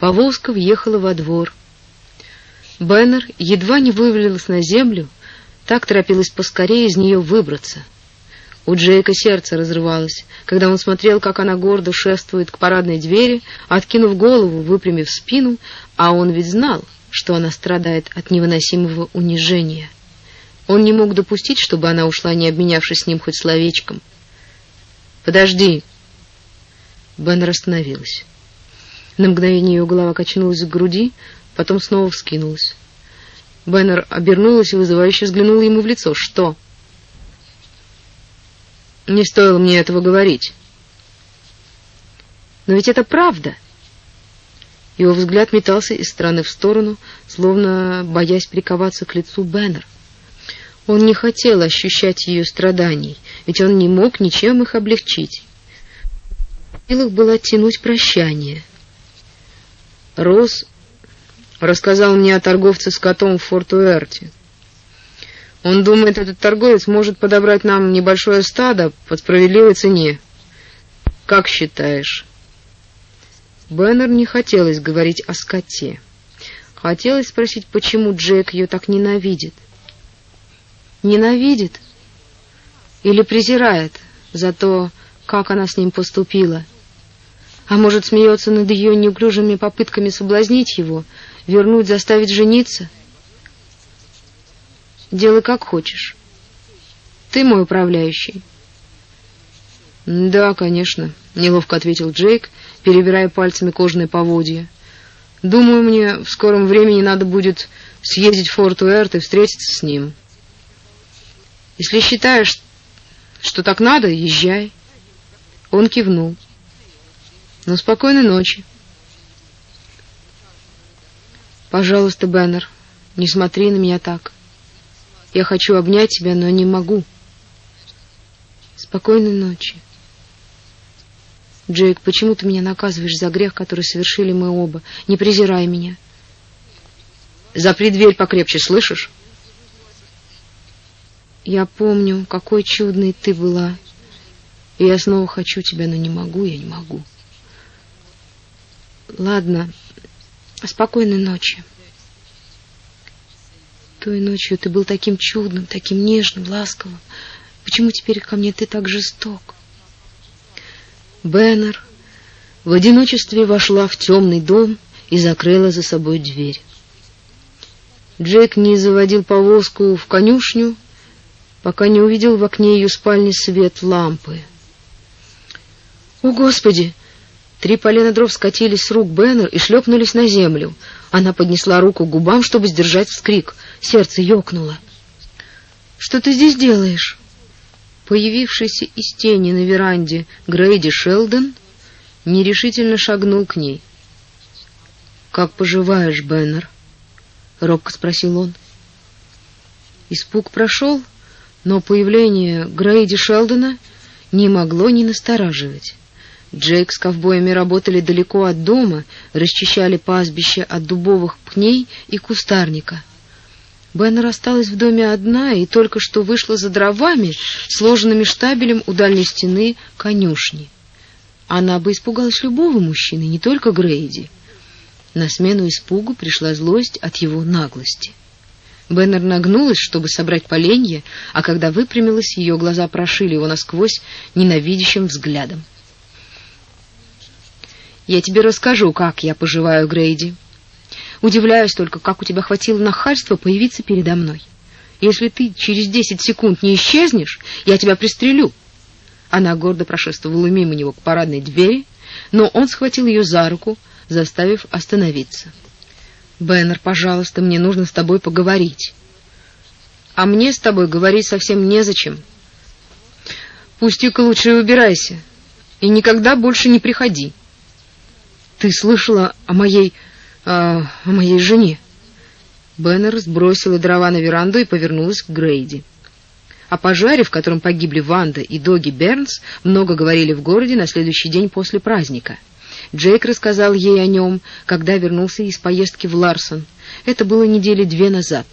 Повозка въехала во двор. Беннер едва не вывалилась на землю, так торопилась поскорее из нее выбраться. У Джейка сердце разрывалось, когда он смотрел, как она гордо шествует к парадной двери, откинув голову, выпрямив спину, а он ведь знал, что она страдает от невыносимого унижения. Он не мог допустить, чтобы она ушла, не обменявшись с ним хоть словечком. «Подожди!» Беннер остановилась. На мгновение ее голова качнулась к груди, потом снова вскинулась. Беннер обернулась и вызывающе взглянула ему в лицо. «Что?» «Не стоило мне этого говорить». «Но ведь это правда!» Его взгляд метался из стороны в сторону, словно боясь приковаться к лицу Беннер. Он не хотел ощущать ее страданий, ведь он не мог ничем их облегчить. В силах было оттянуть прощание — Рос рассказал мне о торговце с котом в Форт-Уэрте. Он думает, этот торговец может подобрать нам небольшое стадо по справедливой цене. Как считаешь? Беннер не хотелось говорить о скоте. Хотелось спросить, почему Джек ее так ненавидит. Ненавидит или презирает за то, как она с ним поступила? А может, смеется над ее неуклюжими попытками соблазнить его, вернуть, заставить жениться? Делай как хочешь. Ты мой управляющий. Да, конечно, неловко ответил Джейк, перебирая пальцами кожаные поводья. Думаю, мне в скором времени надо будет съездить в Форт-Уэрт и встретиться с ним. Если считаешь, что так надо, езжай. Он кивнул. Ну, спокойной ночи. Пожалуйста, Беннер, не смотри на меня так. Я хочу обнять тебя, но не могу. Спокойной ночи. Джейк, почему ты меня наказываешь за грех, который совершили мы оба? Не презирай меня. Запри дверь покрепче, слышишь? Я помню, какой чудной ты была. И я снова хочу тебя, но не могу, я не могу. Ладно. Спокойной ночи. Той ночью ты был таким чудным, таким нежным, ласковым. Почему теперь ко мне ты так жесток? Беннер в одиночестве вошла в темный дом и закрыла за собой дверь. Джек не заводил повозку в конюшню, пока не увидел в окне ее спальни свет лампы. «О, Господи!» Три полена дров скатились с рук Беннер и шлепнулись на землю. Она поднесла руку к губам, чтобы сдержать вскрик. Сердце ёкнуло. «Что ты здесь делаешь?» Появившийся из тени на веранде Грейди Шелдон нерешительно шагнул к ней. «Как поживаешь, Беннер?» — робко спросил он. Испуг прошел, но появление Грейди Шелдона не могло не настораживать. Джейк с ковбоями работали далеко от дома, расчищали пастбище от дубовых пней и кустарника. Беннер осталась в доме одна и только что вышла за дровами, сложенными штабелем у дальней стены конюшни. Она бы испугалась любого мужчины, не только Грейди. На смену испугу пришла злость от его наглости. Беннер нагнулась, чтобы собрать поленья, а когда выпрямилась, ее глаза прошили его насквозь ненавидящим взглядом. Я тебе расскажу, как я поживаю, Грейди. Удивляюсь только, как у тебя хватило нахальства появиться передо мной. Если ты через десять секунд не исчезнешь, я тебя пристрелю. Она гордо прошествовала мимо него к парадной двери, но он схватил ее за руку, заставив остановиться. Беннер, пожалуйста, мне нужно с тобой поговорить. А мне с тобой говорить совсем незачем. Пусти-ка лучше убирайся и никогда больше не приходи. Ты слышала о моей... Э, о моей жене?» Беннер сбросила дрова на веранду и повернулась к Грейди. О пожаре, в котором погибли Ванда и Доги Бернс, много говорили в городе на следующий день после праздника. Джейк рассказал ей о нем, когда вернулся из поездки в Ларсон. Это было недели две назад.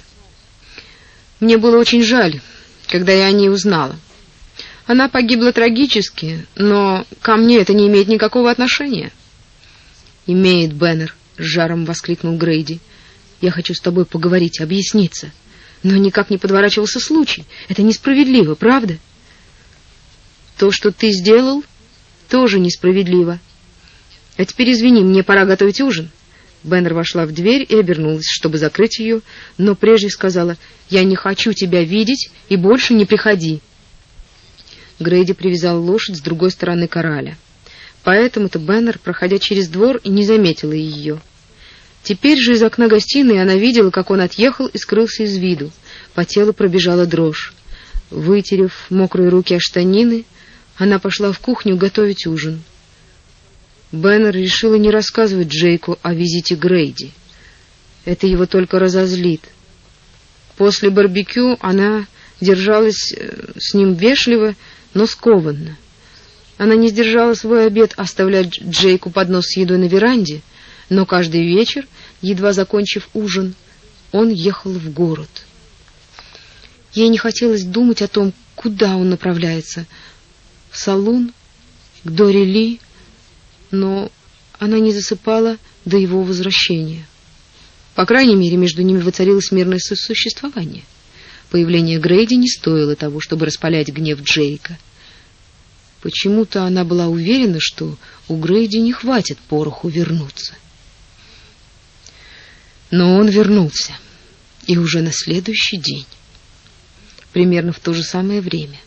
Мне было очень жаль, когда я о ней узнала. Она погибла трагически, но ко мне это не имеет никакого отношения имеет Беннер. — с жаром воскликнул Грейди. «Я хочу с тобой поговорить, объясниться. Но никак не подворачивался случай. Это несправедливо, правда?» «То, что ты сделал, тоже несправедливо. А теперь извини, мне пора готовить ужин». Беннер вошла в дверь и обернулась, чтобы закрыть ее, но прежде сказала, «Я не хочу тебя видеть и больше не приходи». Грейди привязал лошадь с другой стороны кораля. Поэтому-то Беннер, проходя через двор, и не заметила ее. Теперь же из окна гостиной она видела, как он отъехал и скрылся из виду. По телу пробежала дрожь. Вытерев мокрые руки о штанины, она пошла в кухню готовить ужин. Беннер решила не рассказывать Джейку о визите Грейди. Это его только разозлит. После барбекю она держалась э, с ним вежливо, но скованно. Она не сдержала свой обет оставлять Джейку поднос с едой на веранде, но каждый вечер, едва закончив ужин, он ехал в город. Ей не хотелось думать о том, куда он направляется. В салон, к Дори Ли, но она не засыпала до его возвращения. По крайней мере, между ними воцарилось мирное сосуществование. Появление Грейди не стоило того, чтобы распалять гнев Джейка. Почему-то она была уверена, что у Грейди не хватит пороху вернуться. Но он вернулся, и уже на следующий день, примерно в то же самое время.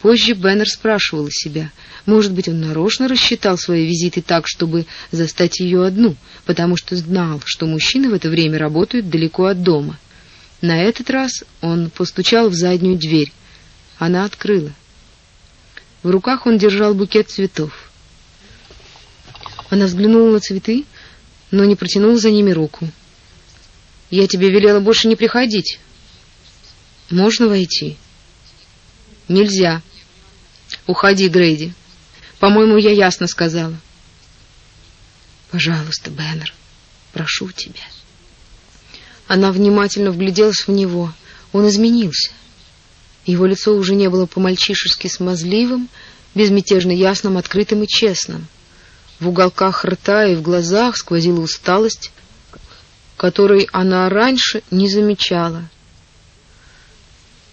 Позже Беннер спрашивал себя, может быть, он нарочно рассчитал свои визиты так, чтобы застать ее одну, потому что знал, что мужчины в это время работают далеко от дома. На этот раз он постучал в заднюю дверь. Она открыла. В руках он держал букет цветов. Она взглянула на цветы, но не протянула за ними руку. «Я тебе велела больше не приходить. Можно войти?» «Нельзя. Уходи, Грейди. По-моему, я ясно сказала». «Пожалуйста, Беннер, прошу тебя». Она внимательно вгляделась в него. Он изменился. Его лицо уже не было по-мальчишески смазливым, безмятежно ясным, открытым и честным. В уголках рта и в глазах сквозила усталость, которой она раньше не замечала.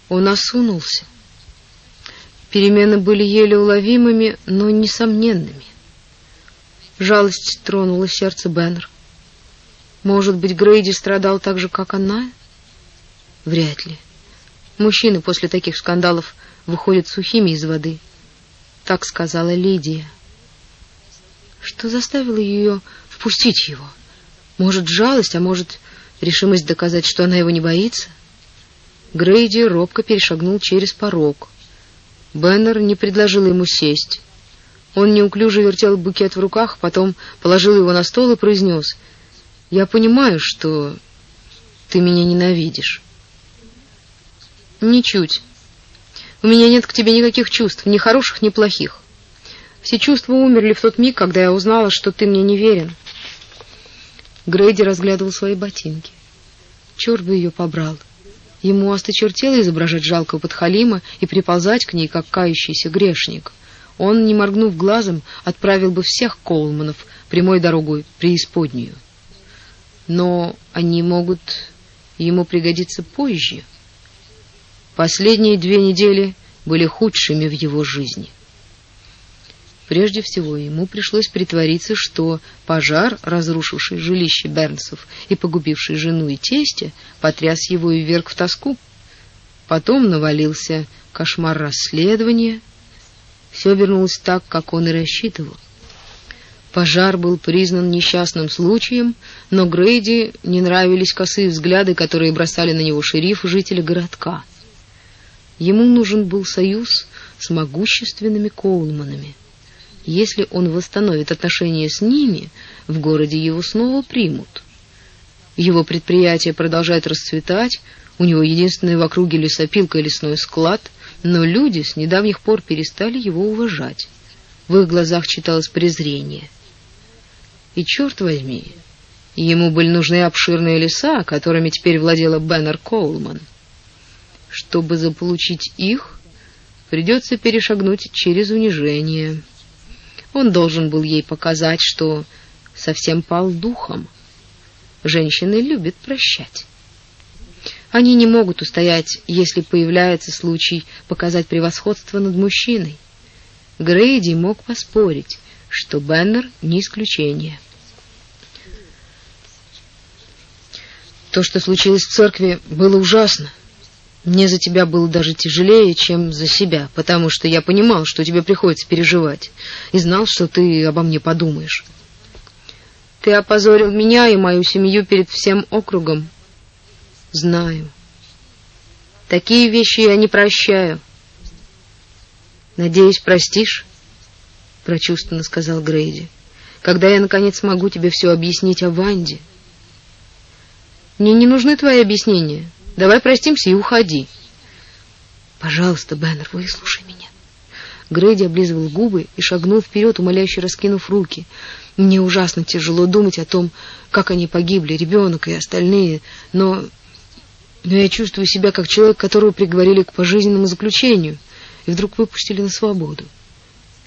Он осунулся. Перемены были еле уловимыми, но несомненными. Жалость тронула сердце Беннер. Может быть, Грейди страдал так же, как она? Вряд ли. Мужчины после таких скандалов выходят сухими из воды. Так сказала Лидия. Что заставило ее впустить его? Может, жалость, а может, решимость доказать, что она его не боится? Грейди робко перешагнул через порог. Беннер не предложил ему сесть. Он неуклюже вертел букет в руках, потом положил его на стол и произнес — я понимаю, что ты меня ненавидишь. Ничуть. У меня нет к тебе никаких чувств, ни хороших, ни плохих. Все чувства умерли в тот миг, когда я узнала, что ты мне не верен. Грейди разглядывал свои ботинки. Черт бы ее побрал. Ему осточертело изображать жалкого подхалима и приползать к ней, как кающийся грешник. Он, не моргнув глазом, отправил бы всех Коулманов прямой дорогой преисподнюю но они могут ему пригодиться позже. Последние две недели были худшими в его жизни. Прежде всего, ему пришлось притвориться, что пожар, разрушивший жилище Бернсов и погубивший жену и тестя, потряс его и вверг в тоску. Потом навалился кошмар расследования. Все обернулось так, как он и рассчитывал. Пожар был признан несчастным случаем, но Грейди не нравились косые взгляды, которые бросали на него шериф и жители городка. Ему нужен был союз с могущественными Коулманами. Если он восстановит отношения с ними, в городе его снова примут. Его предприятие продолжает расцветать, у него единственный в округе лесопилка и лесной склад, но люди с недавних пор перестали его уважать. В их глазах читалось презрение. И черт возьми, ему были нужны обширные леса, которыми теперь владела Беннер Коулман. Чтобы заполучить их, придется перешагнуть через унижение. Он должен был ей показать, что совсем пал духом. Женщины любят прощать. Они не могут устоять, если появляется случай показать превосходство над мужчиной. Грейди мог поспорить, что Беннер не исключение. То, что случилось в церкви, было ужасно. Мне за тебя было даже тяжелее, чем за себя, потому что я понимал, что тебе приходится переживать, и знал, что ты обо мне подумаешь. Ты опозорил меня и мою семью перед всем округом. Знаю. Такие вещи я не прощаю. Надеюсь, простишь? прочувственно сказал Грейди. Когда я наконец смогу тебе все объяснить о Ванде. Мне не нужны твои объяснения. Давай простимся и уходи. Пожалуйста, Беннер, выслушай меня. Грейди облизывал губы и шагнул вперед, умоляюще раскинув руки. Мне ужасно тяжело думать о том, как они погибли, ребенок и остальные, но но я чувствую себя как человек, которого приговорили к пожизненному заключению и вдруг выпустили на свободу.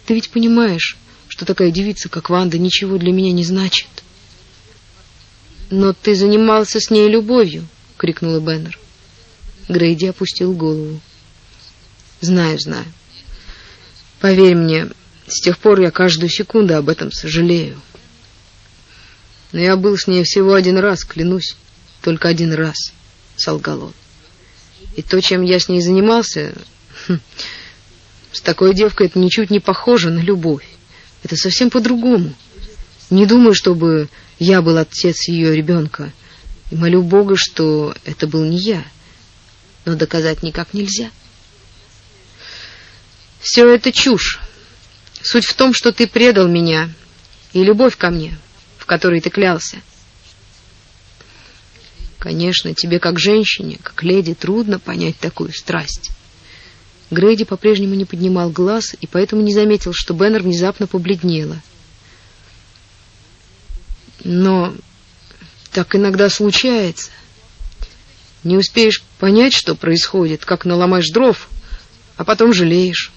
Ты ведь понимаешь, что такая девица, как Ванда, ничего для меня не значит. Но ты занимался с ней любовью, крикнула Беннер. Грейди опустил голову. Знаю, знаю. Поверь мне, с тех пор я каждую секунду об этом сожалею. Но я был с ней всего один раз, клянусь, только один раз, солгал он. И то, чем я с ней занимался, хм, с такой девкой это ничуть не похоже на любовь. Это совсем по-другому. Не думаю, чтобы я был отец ее ребенка. И молю Бога, что это был не я. Но доказать никак нельзя. Все это чушь. Суть в том, что ты предал меня и любовь ко мне, в которой ты клялся. Конечно, тебе как женщине, как леди, трудно понять такую страсть. Грейди по-прежнему не поднимал глаз и поэтому не заметил, что Беннер внезапно побледнела. Но так иногда случается. Не успеешь понять, что происходит, как наломаешь дров, а потом жалеешь.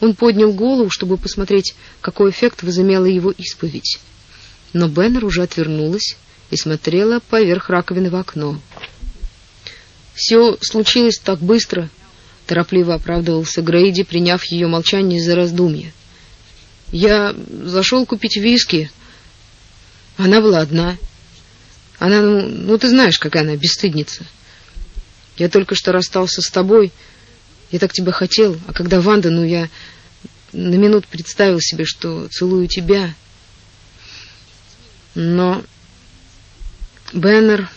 Он поднял голову, чтобы посмотреть, какой эффект возымела его исповедь. Но Беннер уже отвернулась и смотрела поверх раковины в окно. Все случилось так быстро, торопливо оправдывался Грейди, приняв ее молчание за раздумье. Я зашел купить виски. Она была одна. Она, ну, ну ты знаешь, какая она бесстыдница. Я только что расстался с тобой. Я так тебя хотел, а когда Ванда, ну я на минуту представил себе, что целую тебя. Но Беннер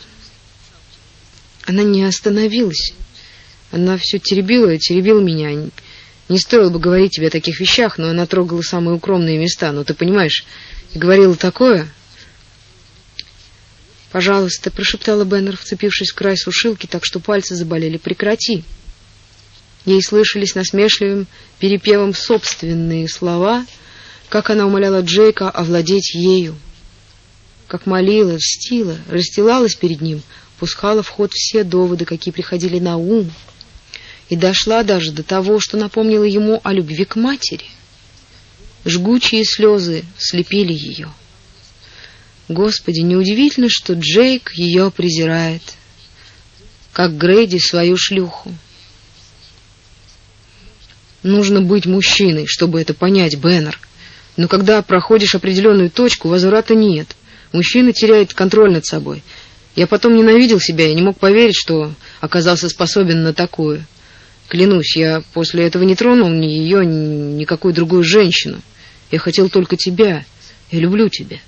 она не остановилась. Она все теребила и теребила меня. Не стоило бы говорить тебе о таких вещах, но она трогала самые укромные места. Но ты понимаешь, и говорила такое. Пожалуйста, прошептала Беннер, вцепившись в край сушилки, так что пальцы заболели. Прекрати. Ей слышались насмешливым перепевом собственные слова, как она умоляла Джейка овладеть ею, как молила, льстила, расстилалась перед ним, пускала в ход все доводы, какие приходили на ум, и дошла даже до того, что напомнила ему о любви к матери. Жгучие слезы слепили ее. Господи, неудивительно, что Джейк ее презирает, как Грейди свою шлюху. Нужно быть мужчиной, чтобы это понять, Беннер. Но когда проходишь определенную точку, возврата нет. Мужчина теряет контроль над собой. Я потом ненавидел себя и не мог поверить, что оказался способен на такое. Клянусь, я после этого не тронул ни ее, ни никакую другую женщину. Я хотел только тебя. Я люблю тебя.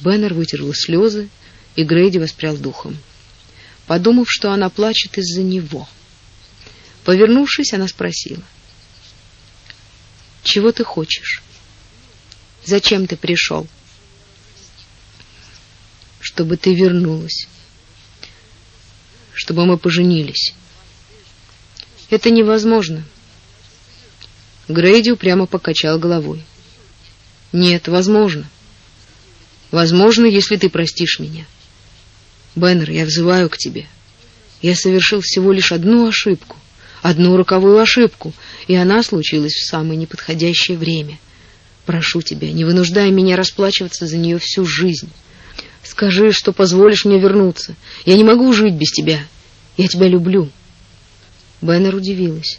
Беннер вытерла слезы, и Грейди воспрял духом, подумав, что она плачет из-за него. Повернувшись, она спросила: чего ты хочешь? Зачем ты пришел? Чтобы ты вернулась. Чтобы мы поженились. Это невозможно. Грейди упрямо покачал головой. Нет, возможно. Возможно, если ты простишь меня. Беннер, я взываю к тебе. Я совершил всего лишь одну ошибку одну роковую ошибку, и она случилась в самое неподходящее время. Прошу тебя, не вынуждай меня расплачиваться за нее всю жизнь. Скажи, что позволишь мне вернуться. Я не могу жить без тебя. Я тебя люблю. Беннер удивилась.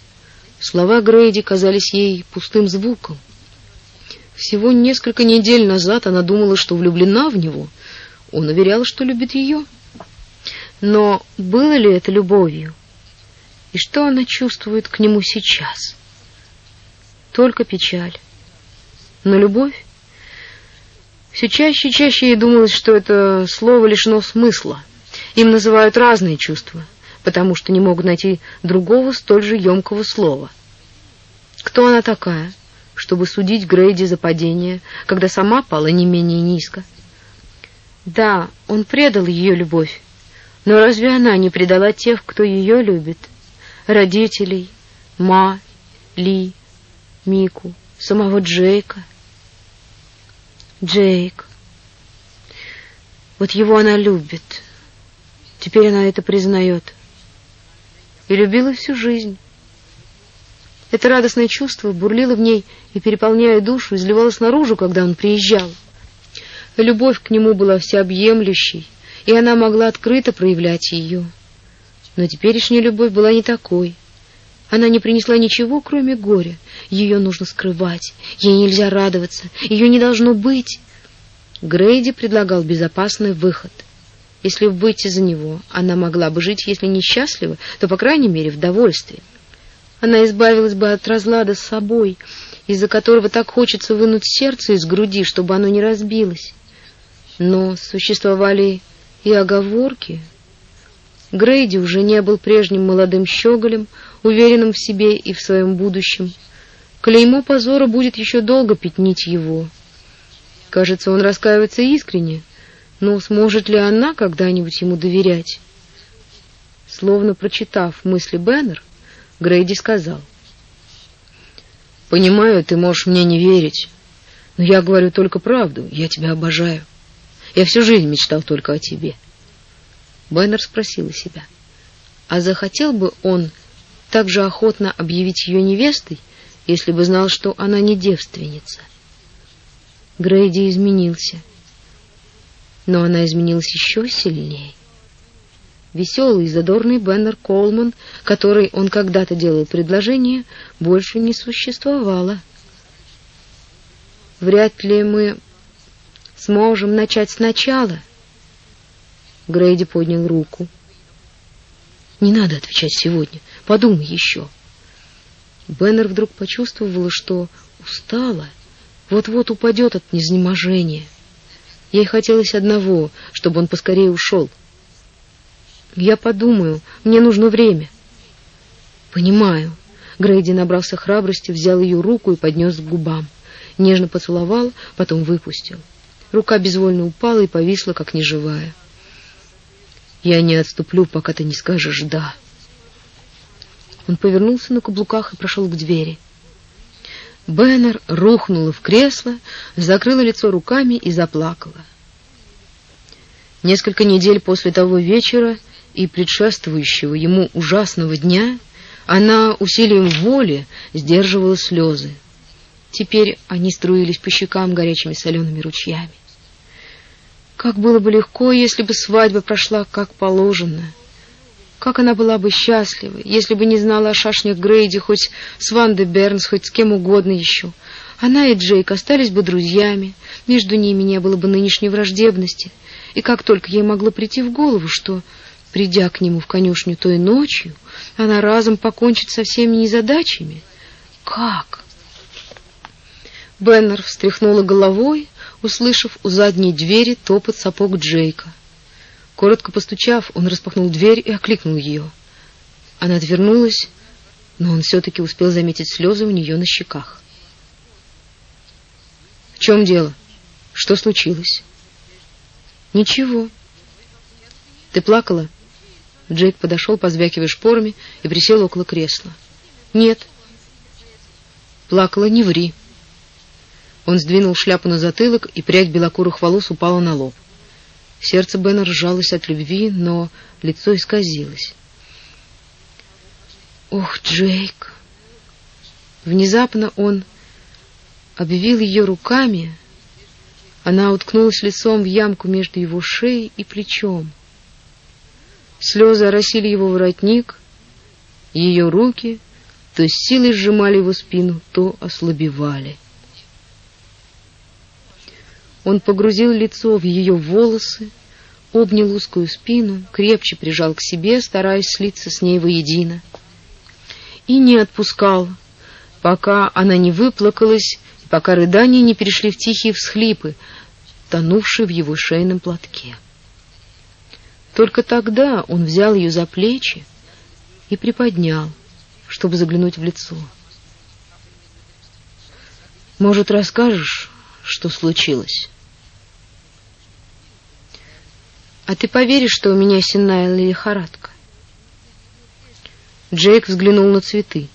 Слова Грейди казались ей пустым звуком. Всего несколько недель назад она думала, что влюблена в него. Он уверял, что любит ее. Но было ли это любовью? И что она чувствует к нему сейчас? Только печаль. Но любовь? Все чаще и чаще ей думалось, что это слово лишено смысла. Им называют разные чувства, потому что не могут найти другого столь же емкого слова. Кто она такая, чтобы судить Грейди за падение, когда сама пала не менее низко? Да, он предал ее любовь, но разве она не предала тех, кто ее любит? Родителей, Ма, Ли, Мику, самого Джейка. Джейк. Вот его она любит. Теперь она это признает. И любила всю жизнь. Это радостное чувство бурлило в ней и, переполняя душу, изливалось наружу, когда он приезжал. Любовь к нему была всеобъемлющей, и она могла открыто проявлять ее. Но теперешняя любовь была не такой. Она не принесла ничего, кроме горя. Ее нужно скрывать, ей нельзя радоваться, ее не должно быть. Грейди предлагал безопасный выход. Если выйти за него, она могла бы жить, если не счастлива, то, по крайней мере, в довольстве. Она избавилась бы от разлада с собой, из-за которого так хочется вынуть сердце из груди, чтобы оно не разбилось. Но существовали и оговорки. Грейди уже не был прежним молодым щеголем, уверенным в себе и в своем будущем. Клеймо позора будет еще долго пятнить его. Кажется, он раскаивается искренне, но сможет ли она когда-нибудь ему доверять? Словно прочитав мысли Беннер, Грейди сказал: "Понимаю, ты можешь мне не верить, но я говорю только правду. Я тебя обожаю. Я всю жизнь мечтал только о тебе". Беннер спросила себя: "А захотел бы он так же охотно объявить ее невестой, если бы знал, что она не девственница?" Грейди изменился, но она изменилась еще сильнее. Веселый и задорный Беннер Колман, который он когда-то делал предложение, больше не существовало. Вряд ли мы сможем начать сначала. Грейди поднял руку. Не надо отвечать сегодня. Подумай еще. Беннер вдруг почувствовала, что устала, вот-вот упадет от изнеможения. Ей хотелось одного, чтобы он поскорее ушел. Я подумаю, мне нужно время. Понимаю. Грейди набрался храбрости, взял ее руку и поднес к губам. Нежно поцеловал, потом выпустил. Рука безвольно упала и повисла, как неживая. Я не отступлю, пока ты не скажешь «да». Он повернулся на каблуках и прошел к двери. Беннер рухнула в кресло, закрыла лицо руками и заплакала. Несколько недель после того вечера и предшествующего ему ужасного дня она усилием воли сдерживала слезы. Теперь они струились по щекам горячими солеными ручьями. Как было бы легко, если бы свадьба прошла как положено. Как она была бы счастлива, если бы не знала о шашнях Грейди, хоть с Вандой Бернс, хоть с кем угодно еще. Она и Джейк остались бы друзьями, между ними не было бы нынешней враждебности. И как только ей могло прийти в голову, что Придя к нему в конюшню той ночью, она разом покончит со всеми незадачами. Как? Беннер встряхнула головой, услышав у задней двери топот сапог Джейка. Коротко постучав, он распахнул дверь и окликнул ее. Она отвернулась, но он все-таки успел заметить слезы у нее на щеках. В чем дело? Что случилось? Ничего. Ты плакала? Джейк подошел, позвякивая шпорами, и присел около кресла. Нет. Плакала, не ври. Он сдвинул шляпу на затылок, и прядь белокурых волос упала на лоб. Сердце Бена сжалось от любви, но лицо исказилось. Ох, Джейк. Внезапно он обвил ее руками, она уткнулась лицом в ямку между его шеей и плечом. Слезы оросили его воротник, ее руки то с силой сжимали его спину, то ослабевали. Он погрузил лицо в ее волосы, обнял узкую спину, крепче прижал к себе, стараясь слиться с ней воедино. И не отпускал, пока она не выплакалась, пока рыдания не перешли в тихие всхлипы, тонувшие в его шейном платке. Только тогда он взял ее за плечи и приподнял, чтобы заглянуть в лицо. «Может, расскажешь, что случилось?» «А ты поверишь, что у меня сенная лихорадка?» Джейк взглянул на цветы.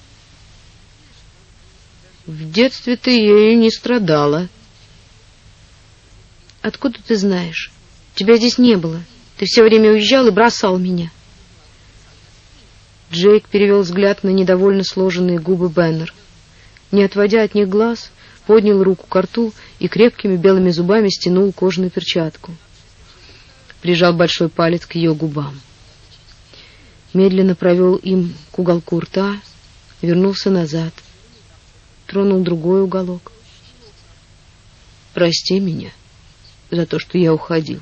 «В детстве ты ею не страдала». «Откуда ты знаешь? Тебя здесь не было. Ты все время уезжал и бросал меня». Джейк перевел взгляд на недовольно сложенные губы Беннер. Не отводя от них глаз, поднял руку к рту и крепкими белыми зубами стянул кожаную перчатку. Прижал большой палец к ее губам. Медленно провел им к уголку рта, вернулся назад, тронул другой уголок. «Прости меня за то, что я уходил,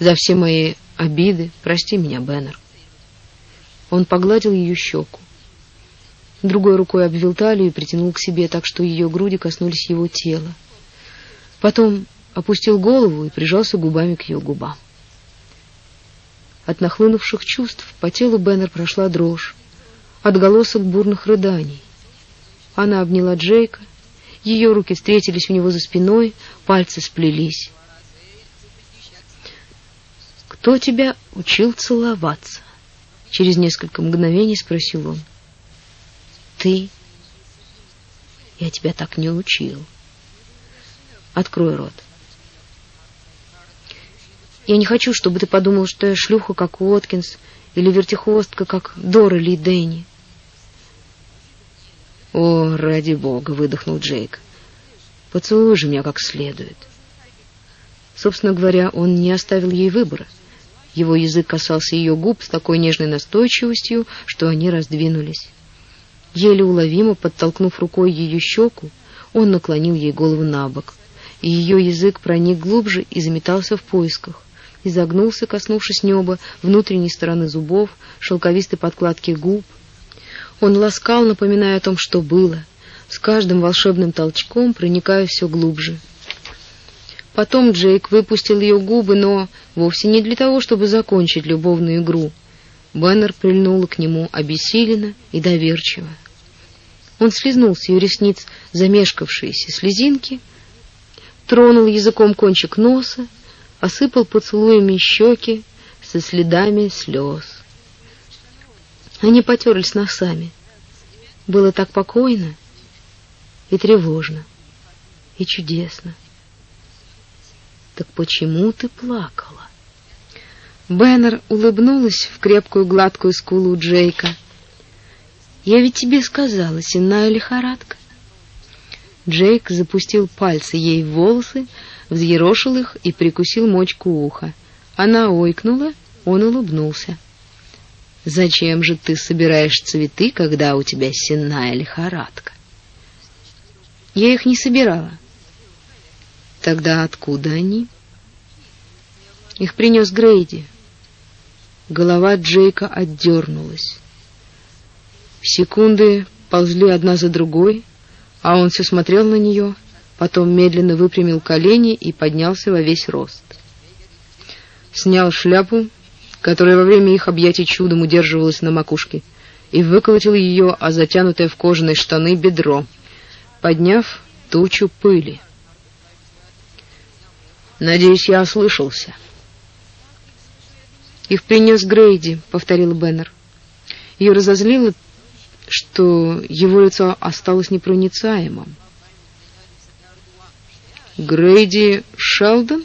за все мои обиды, прости меня, Беннер». Он погладил ее щеку. Другой рукой обвил талию и притянул к себе так, что ее груди коснулись его тела. Потом опустил голову и прижался губами к ее губам. От нахлынувших чувств по телу Беннер прошла дрожь, отголосок бурных рыданий. Она обняла Джейка, ее руки встретились у него за спиной, пальцы сплелись. «Кто тебя учил целоваться?» Через несколько мгновений спросил он. Ты? Я тебя так не учил. Открой рот. Я не хочу, чтобы ты подумал, что я шлюха, как Уоткинс, или вертихвостка, как Дора Ли Дэнни. О, ради бога, выдохнул Джейк. Поцелуй же меня как следует. Собственно говоря, он не оставил ей выбора. Его язык касался ее губ с такой нежной настойчивостью, что они раздвинулись. Еле уловимо подтолкнув рукой ее щеку, он наклонил ей голову на бок, и ее язык проник глубже и заметался в поисках, изогнулся, коснувшись неба, внутренней стороны зубов, шелковистой подкладки губ. Он ласкал, напоминая о том, что было, с каждым волшебным толчком проникая все глубже — Потом Джейк выпустил ее губы, но вовсе не для того, чтобы закончить любовную игру. Беннер прильнула к нему обессиленно и доверчиво. Он слезнул с ее ресниц замешкавшиеся слезинки, тронул языком кончик носа, осыпал поцелуями щеки со следами слез. Они потерлись носами. Было так покойно и тревожно, и чудесно. Так почему ты плакала? Беннер улыбнулась в крепкую гладкую скулу Джейка. Я ведь тебе сказала, сенная лихорадка. Джейк запустил пальцы ей в волосы, взъерошил их и прикусил мочку уха. Она ойкнула, он улыбнулся. Зачем же ты собираешь цветы, когда у тебя сенная лихорадка? Я их не собирала. Тогда откуда они? Их принес Грейди. Голова Джейка отдернулась. Секунды ползли одна за другой, а он все смотрел на нее, потом медленно выпрямил колени и поднялся во весь рост. Снял шляпу, которая во время их объятий чудом удерживалась на макушке, и выколотил ее, а затянутое в кожаные штаны бедро, подняв тучу пыли. Надеюсь, я ослышался. Их принес Грейди, повторил Беннер. Ее разозлило, что его лицо осталось непроницаемым. Грейди Шелдон?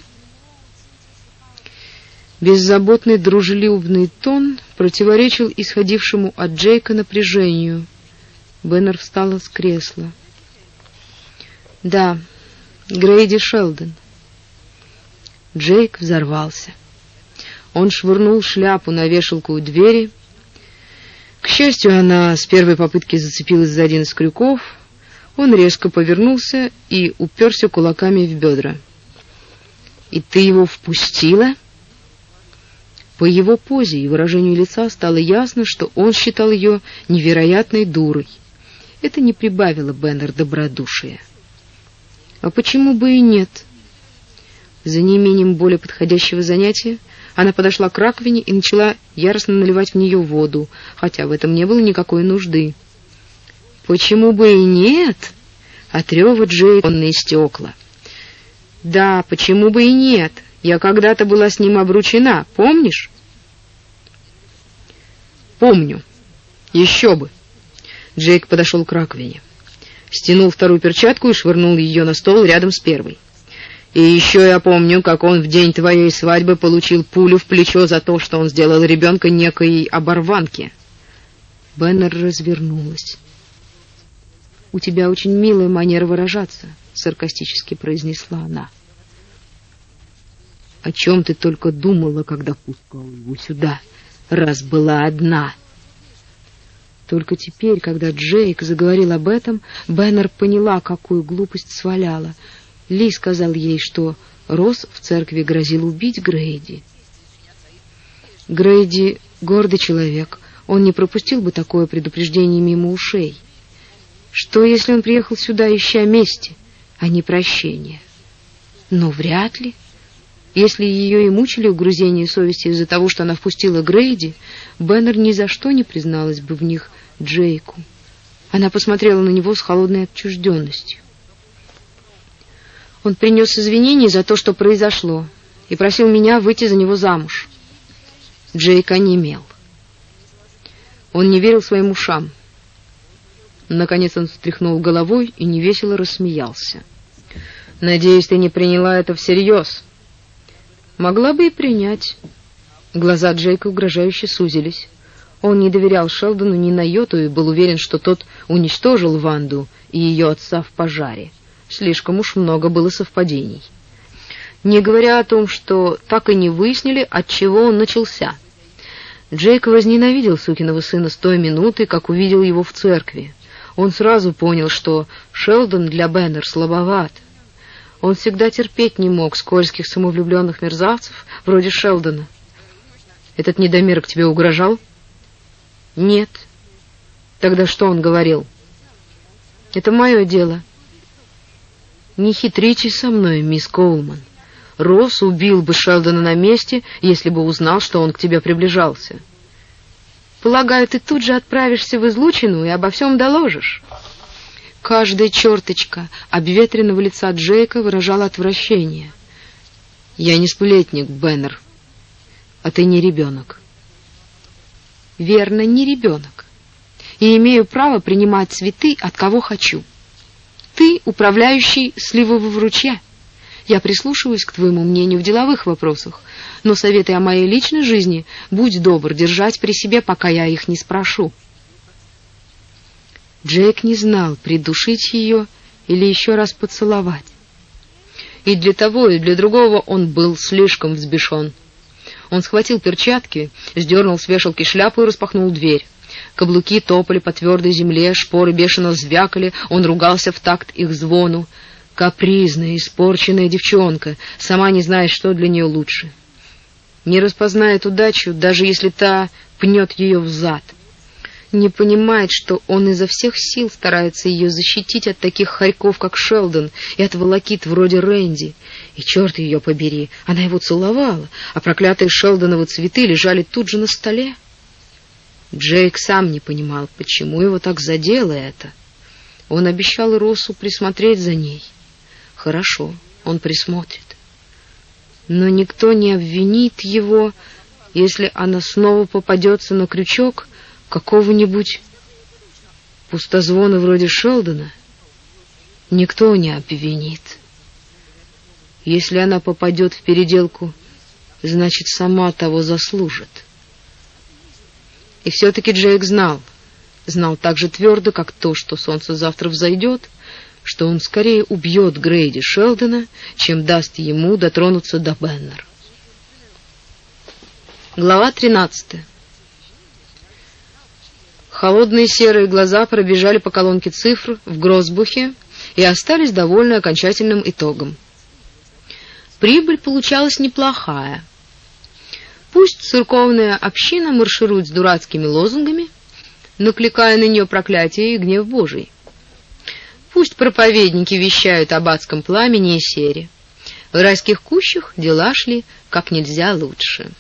Беззаботный дружелюбный тон противоречил исходившему от Джейка напряжению. Беннер встал с кресла. Да, Грейди Шелдон. Джейк взорвался. Он швырнул шляпу на вешалку у двери. К счастью, она с первой попытки зацепилась за один из крюков. Он резко повернулся и уперся кулаками в бедра. «И ты его впустила?» По его позе и выражению лица стало ясно, что он считал ее невероятной дурой. Это не прибавило Беннер добродушия. А почему бы и нет? За неимением более подходящего занятия она подошла к раковине и начала яростно наливать в нее воду, хотя в этом не было никакой нужды. Почему бы и нет? От рева Джей конные стекла. Да, почему бы и нет? Я когда-то была с ним обручена, помнишь? Помню. Еще бы. Джейк подошел к раковине. Стянул вторую перчатку и швырнул ее на стол рядом с первой. И еще я помню, как он в день твоей свадьбы получил пулю в плечо за то, что он сделал ребенка некой оборванки. Беннер развернулась. «У тебя очень милая манера выражаться», — саркастически произнесла она. «О чем ты только думала, когда пускала его сюда, раз была одна?» Только теперь, когда Джейк заговорил об этом, Беннер поняла, какую глупость сваляла. Ли сказал ей, что Росс в церкви грозил убить Грейди. Грейди — гордый человек, он не пропустил бы такое предупреждение мимо ушей. Что, если он приехал сюда, ища мести, а не прощения? Но вряд ли. Если ее и мучили угрызения совести из-за того, что она впустила Грейди, Беннер ни за что не призналась бы в них Джейку. Она посмотрела на него с холодной отчужденностью. Он принес извинения за то, что произошло, и просил меня выйти за него замуж. Джейк онемел. Он не верил своим ушам. Наконец он встряхнул головой и невесело рассмеялся. «Надеюсь, ты не приняла это всерьез?» «Могла бы и принять». Глаза Джейка угрожающе сузились. Он не доверял Шелдону ни на йоту и был уверен, что тот уничтожил Ванду и ее отца в пожаре. Слишком уж много было совпадений. Не говоря о том, что так и не выяснили, от чего он начался. Джейк возненавидел сукиного сына с той минуты, как увидел его в церкви. Он сразу понял, что Шелдон для Беннер слабоват. Он всегда терпеть не мог скользких самовлюбленных мерзавцев вроде Шелдона. Этот недомерок тебе угрожал? Нет. Тогда что он говорил? Это мое дело. Не хитрите со мной, мисс Коулман. Росс убил бы Шелдона на месте, если бы узнал, что он к тебе приближался. Полагаю, ты тут же отправишься в излучину и обо всем доложишь. Каждая черточка обветренного лица Джейка выражала отвращение. Я не сплетник, Беннер, а ты не ребенок. Верно, не ребенок. И имею право принимать цветы от кого хочу. Ты управляющий сливового ручья. Я прислушиваюсь к твоему мнению в деловых вопросах, но советы о моей личной жизни будь добр держать при себе, пока я их не спрошу. Джейк не знал, придушить ее или еще раз поцеловать. И для того, и для другого он был слишком взбешен. Он схватил перчатки, сдернул с вешалки шляпу и распахнул дверь. Каблуки топали по твердой земле, шпоры бешено звякали, он ругался в такт их звону. Капризная, испорченная девчонка, сама не знает, что для нее лучше. Не распознает удачу, даже если та пнет ее в зад. Не понимает, что он изо всех сил старается ее защитить от таких хорьков, как Шелдон, и от волокит вроде Рэнди. И черт ее побери, она его целовала, а проклятые Шелдоновы цветы лежали тут же на столе. Джейк сам не понимал, почему его так задело это. Он обещал Росу присмотреть за ней. Хорошо, он присмотрит. Но никто не обвинит его, если она снова попадется на крючок какого-нибудь пустозвона вроде Шелдона. Никто не обвинит. Если она попадет в переделку, значит, сама того заслужит. И все-таки Джейк знал, знал так же твердо, как то, что солнце завтра взойдет, что он скорее убьет Грейди Шелдона, чем даст ему дотронуться до Беннер. Глава 13. Холодные серые глаза пробежали по колонке цифр в Гроссбухе и остались довольны окончательным итогом. Прибыль получалась неплохая. Пусть церковная община марширует с дурацкими лозунгами, накликая на нее проклятие и гнев Божий. Пусть проповедники вещают об адском пламени и сере. В райских кущах дела шли как нельзя лучше.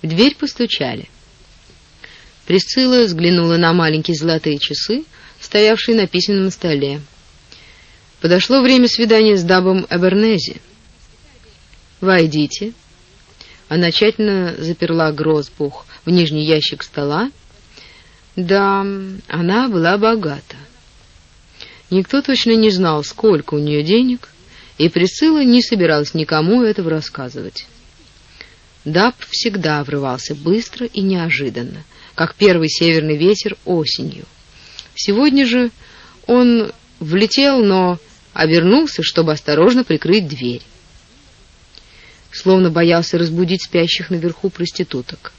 В дверь постучали. Присцилла взглянула на маленькие золотые часы, стоявшие на письменном столе. Подошло время свидания с Дабом Эбернези. «Войдите». Она тщательно заперла Грозбух в нижний ящик стола. Да, она была богата. Никто точно не знал, сколько у нее денег, и Присцилла не собиралась никому этого рассказывать. Даб всегда врывался быстро и неожиданно, как первый северный ветер осенью. Сегодня же он влетел, но обернулся, чтобы осторожно прикрыть дверь. Словно боялся разбудить спящих наверху проституток.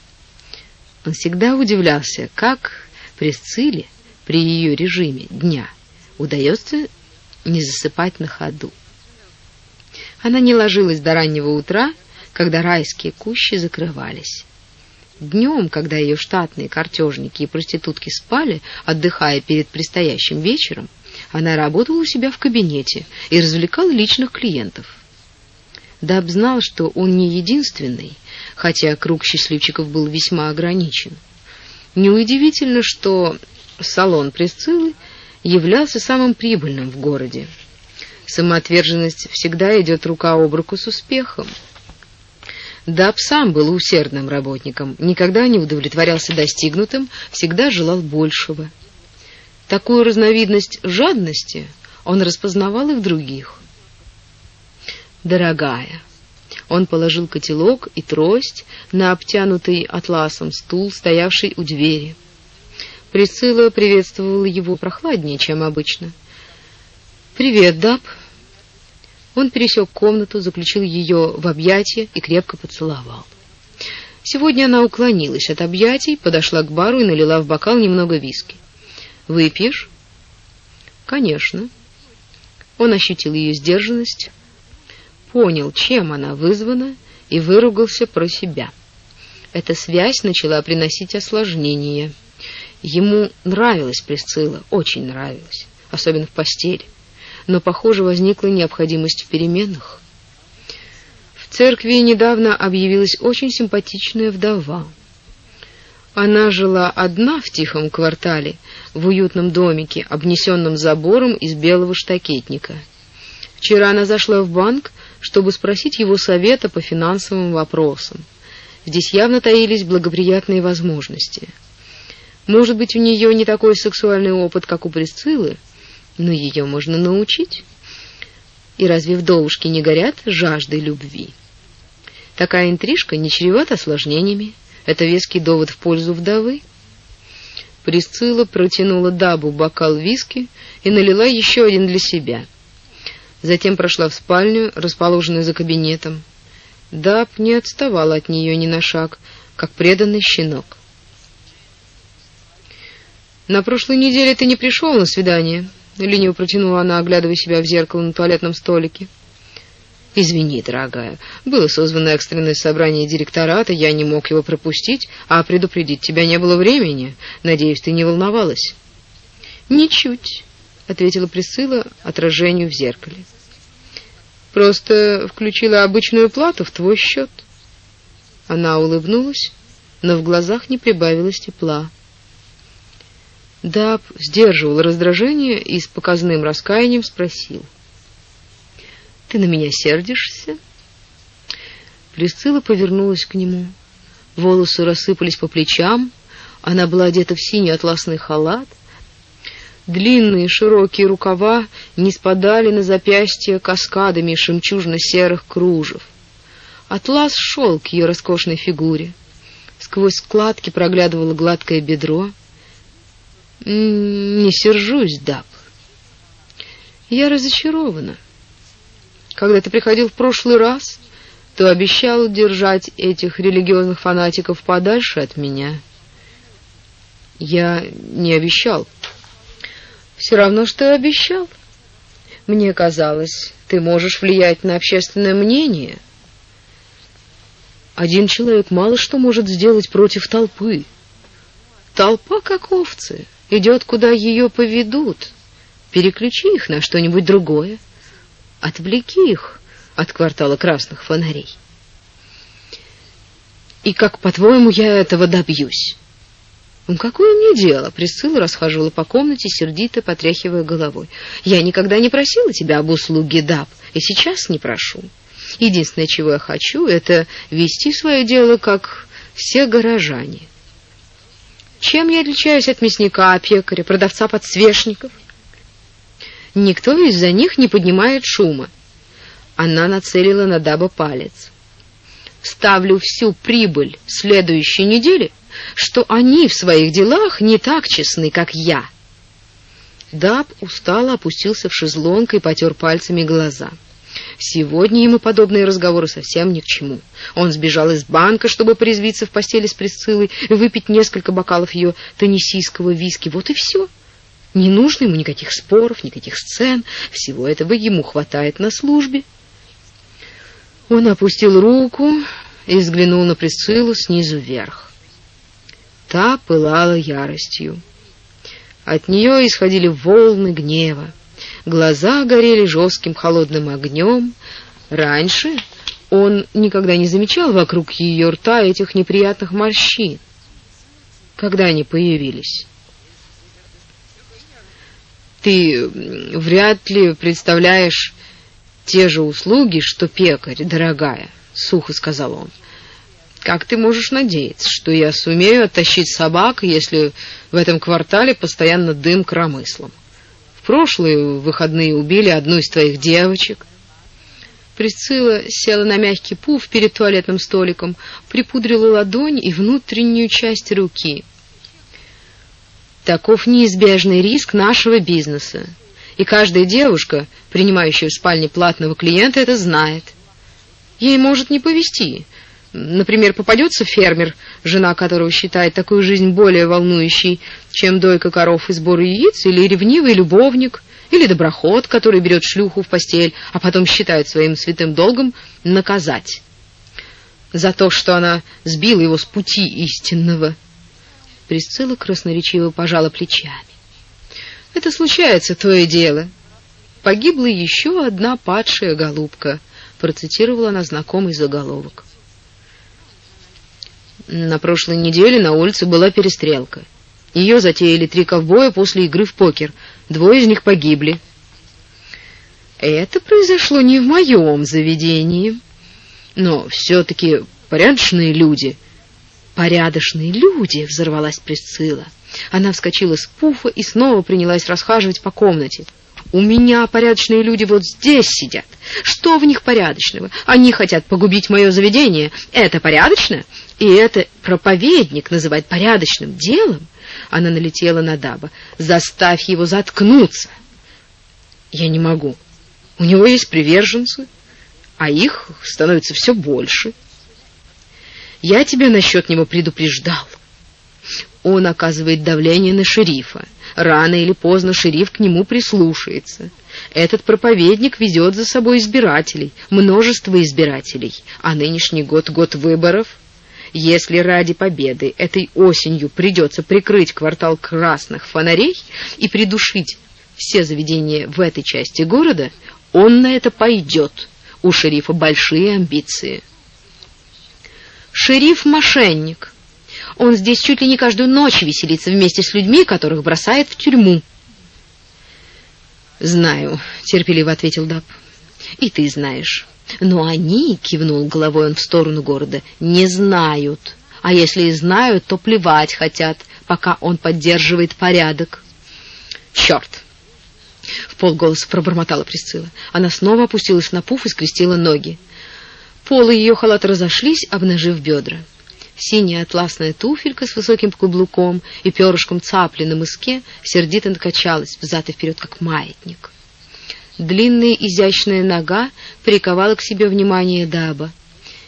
Он всегда удивлялся, как Пресцилле при ее режиме дня удается не засыпать на ходу. Она не ложилась до раннего утра, когда райские кущи закрывались. Днем, когда ее штатные картежники и проститутки спали, отдыхая перед предстоящим вечером, она работала у себя в кабинете и развлекала личных клиентов. Даб знал, что он не единственный, хотя круг счастливчиков был весьма ограничен. Неудивительно, что салон Пресциллы являлся самым прибыльным в городе. Самоотверженность всегда идет рука об руку с успехом. Даб сам был усердным работником, никогда не удовлетворялся достигнутым, всегда желал большего. Такую разновидность жадности он распознавал и в других. «Дорогая», он положил котелок и трость на обтянутый атласом стул, стоявший у двери. Присцилла приветствовала его прохладнее, чем обычно. «Привет, Даб», он пересек комнату, заключил ее в объятия и крепко поцеловал. Сегодня она уклонилась от объятий, подошла к бару и налила в бокал немного виски. «Выпьешь?» «Конечно». Он ощутил ее сдержанность, понял, чем она вызвана, и выругался про себя. Эта связь начала приносить осложнения. Ему нравилась Присцилла, очень нравилась, особенно в постели но, похоже, возникла необходимость в переменах. В церкви недавно объявилась очень симпатичная вдова. Она жила одна в тихом квартале, в уютном домике, обнесенном забором из белого штакетника. Вчера она зашла в банк, чтобы спросить его совета по финансовым вопросам. Здесь явно таились благоприятные возможности. Может быть, у нее не такой сексуальный опыт, как у Присциллы, но ее можно научить. И разве вдовушки не горят жаждой любви? Такая интрижка не чревата осложнениями. Это веский довод в пользу вдовы. Присцилла протянула Дабу бокал виски и налила еще один для себя. Затем прошла в спальню, расположенную за кабинетом. Даб не отставал от нее ни на шаг, как преданный щенок. «На прошлой неделе ты не пришел на свидание», Лениво протянула она, оглядывая себя в зеркало на туалетном столике. «Извини, дорогая, было созвано экстренное собрание директората, я не мог его пропустить, а предупредить тебя не было времени. Надеюсь, ты не волновалась?» «Ничуть», — ответила Присцилла отражению в зеркале. «Просто включила обычную плату в твой счет». Она улыбнулась, но в глазах не прибавилось тепла. Даб сдерживал раздражение и с показным раскаянием спросил. «Ты на меня сердишься?» Присцилла повернулась к нему. Волосы рассыпались по плечам, она была одета в синий атласный халат. Длинные широкие рукава не спадали на запястья каскадами шемчужно-серых кружев. Атлас шел к ее роскошной фигуре. Сквозь складки проглядывало гладкое бедро — не сержусь, Даб. Я разочарована. Когда ты приходил в прошлый раз, то обещал держать этих религиозных фанатиков подальше от меня. Я не обещал. Все равно, что обещал. Мне казалось, ты можешь влиять на общественное мнение. Один человек мало что может сделать против толпы. Толпа, как овцы, идет, куда ее поведут. Переключи их на что-нибудь другое. Отвлеки их от квартала красных фонарей. И как, по-твоему, я этого добьюсь? Ну, какое мне дело? Присыла расхаживала по комнате, сердито потряхивая головой. Я никогда не просила тебя об услуге ДАП, и сейчас не прошу. Единственное, чего я хочу, это вести свое дело, как все горожане. Чем я отличаюсь от мясника, пекаря, продавца подсвечников? Никто из-за них не поднимает шума. Она нацелила на Даба палец. Ставлю всю прибыль следующей недели, что они в своих делах не так честны, как я. Даб устало опустился в шезлонг и потер пальцами глаза. Сегодня ему подобные разговоры совсем ни к чему. Он сбежал из банка, чтобы порезвиться в постели с Присциллой выпить несколько бокалов ее теннисийского виски. Вот и все. Не нужно ему никаких споров, никаких сцен. Всего этого ему хватает на службе. Он опустил руку и взглянул на Присциллу снизу вверх. Та пылала яростью. От нее исходили волны гнева. Глаза горели жестким холодным огнем. Раньше он никогда не замечал вокруг ее рта этих неприятных морщин. Когда они появились? Ты вряд ли представляешь те же услуги, что пекарь, дорогая, сухо сказал он. Как ты можешь надеяться, что я сумею оттащить собак, если в этом квартале постоянно дым кромыслом? В прошлые выходные убили одну из твоих девочек. Присцилла села на мягкий пуф перед туалетным столиком, припудрила ладонь и внутреннюю часть руки. Таков неизбежный риск нашего бизнеса. И каждая девушка, принимающая в спальне платного клиента, это знает. Ей может не повезти. Например, попадется фермер, жена которого считает такую жизнь более волнующей, чем дойка коров и сбор яиц, или ревнивый любовник, или доброход, который берет шлюху в постель, а потом считает своим святым долгом наказать за то, что она сбила его с пути истинного. Присцилла красноречиво пожала плечами. Это случается, то и дело. Погибла еще одна падшая голубка, процитировала она знакомый заголовок. На прошлой неделе на улице была перестрелка. Ее затеяли три ковбоя после игры в покер. Двое из них погибли. Это произошло не в моем заведении. Но все-таки порядочные люди. Порядочные люди, взорвалась Присцилла. Она вскочила с пуфа и снова принялась расхаживать по комнате. У меня порядочные люди вот здесь сидят. Что в них порядочного? Они хотят погубить мое заведение. Это порядочно? И это проповедник называть порядочным делом? Она налетела на Даба. Заставь его заткнуться. Я не могу. У него есть приверженцы, а их становится все больше. Я тебя насчет него предупреждал. Он оказывает давление на шерифа. Рано или поздно шериф к нему прислушается. Этот проповедник ведет за собой избирателей, множество избирателей, а нынешний год — год выборов — если ради победы этой осенью придется прикрыть квартал красных фонарей и придушить все заведения в этой части города, он на это пойдет. У шерифа большие амбиции. Шериф — мошенник. Он здесь чуть ли не каждую ночь веселится вместе с людьми, которых бросает в тюрьму. «Знаю», — терпеливо ответил Даб. «И ты знаешь». Но они, кивнул головой он в сторону города, не знают. А если и знают, то плевать хотят, пока он поддерживает порядок. Черт! В полголоса пробормотала Присцилла. Она снова опустилась на пуф и скрестила ноги. Полы ее халата разошлись, обнажив бедра. Синяя атласная туфелька с высоким каблуком и перышком цапли на мыске сердито накачалась взад и вперед, как маятник. Длинная изящная нога приковала к себе внимание Даба.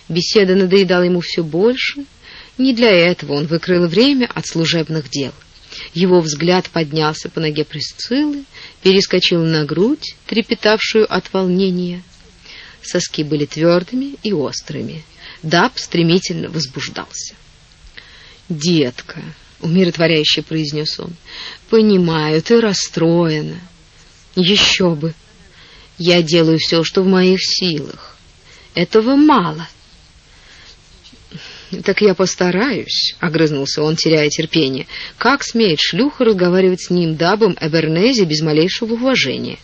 Беседа надоедала ему все больше. Не для этого он выкрыл время от служебных дел. Его взгляд поднялся по ноге Присциллы, перескочил на грудь, трепетавшую от волнения. Соски были твердыми и острыми. Даб стремительно возбуждался. «Детка», — умиротворяюще произнес он, — «понимаю, ты расстроена». «Еще бы! Я делаю все, что в моих силах. Этого мало». «Так я постараюсь», — огрызнулся он, теряя терпение. «Как смеет шлюха разговаривать с ним, дабом Эбернези, без малейшего уважения?»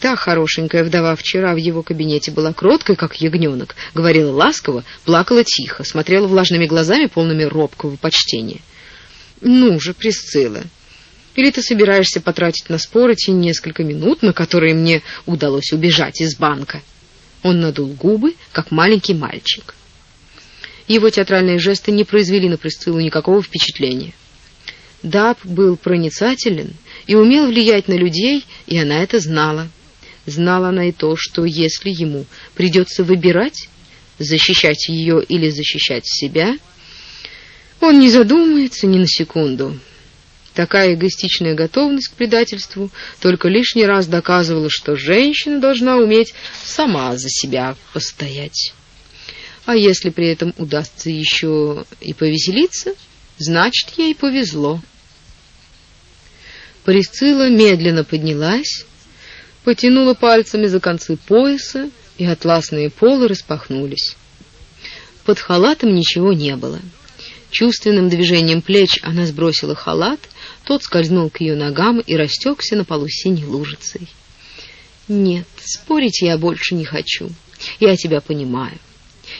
Та хорошенькая вдова вчера в его кабинете была кроткой, как ягненок, говорила ласково, плакала тихо, смотрела влажными глазами, полными робкого почтения. «Ну же, Присцилла, или ты собираешься потратить на споры те несколько минут, на которые мне удалось убежать из банка?» Он надул губы, как маленький мальчик. Его театральные жесты не произвели на Присциллу никакого впечатления. Даб был проницателен и умел влиять на людей, и она это знала. Знала она и то, что если ему придется выбирать, защищать ее или защищать себя, он не задумается ни на секунду. Такая эгоистичная готовность к предательству только лишний раз доказывала, что женщина должна уметь сама за себя постоять. А если при этом удастся еще и повеселиться, значит, ей повезло. Присцилла медленно поднялась, потянула пальцами за концы пояса, и атласные полы распахнулись. Под халатом ничего не было. Чувственным движением плеч она сбросила халат, тот скользнул к ее ногам и растекся на полу синей лужицей. «Нет, спорить я больше не хочу. Я тебя понимаю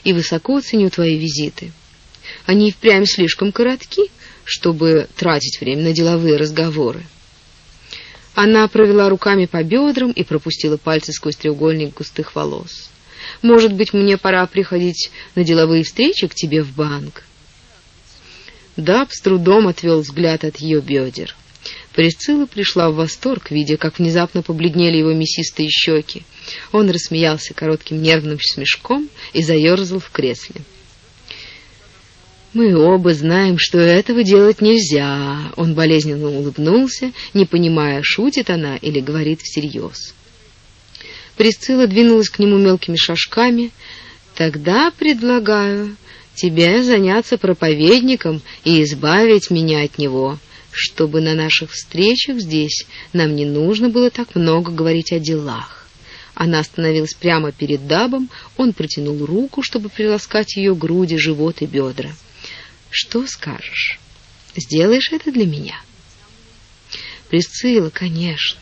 и высоко ценю твои визиты. Они впрямь слишком коротки, чтобы тратить время на деловые разговоры. Она провела руками по бедрам и пропустила пальцы сквозь треугольник густых волос. Может быть, мне пора приходить на деловые встречи к тебе в банк? Даб с трудом отвел взгляд от ее бедер. Присцилла пришла в восторг, видя, как внезапно побледнели его мясистые щеки. Он рассмеялся коротким нервным смешком и заерзал в кресле. Мы оба знаем, что этого делать нельзя. Он болезненно улыбнулся, не понимая, шутит она или говорит всерьез. Присцилла двинулась к нему мелкими шажками. Тогда предлагаю тебе заняться проповедником и избавить меня от него, чтобы на наших встречах здесь нам не нужно было так много говорить о делах. Она остановилась прямо перед Дабом, он протянул руку, чтобы приласкать ее груди, живот и бедра. Что скажешь? Сделаешь это для меня? Присцилла, конечно.